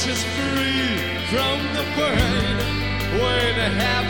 Is free from the pain when happiness.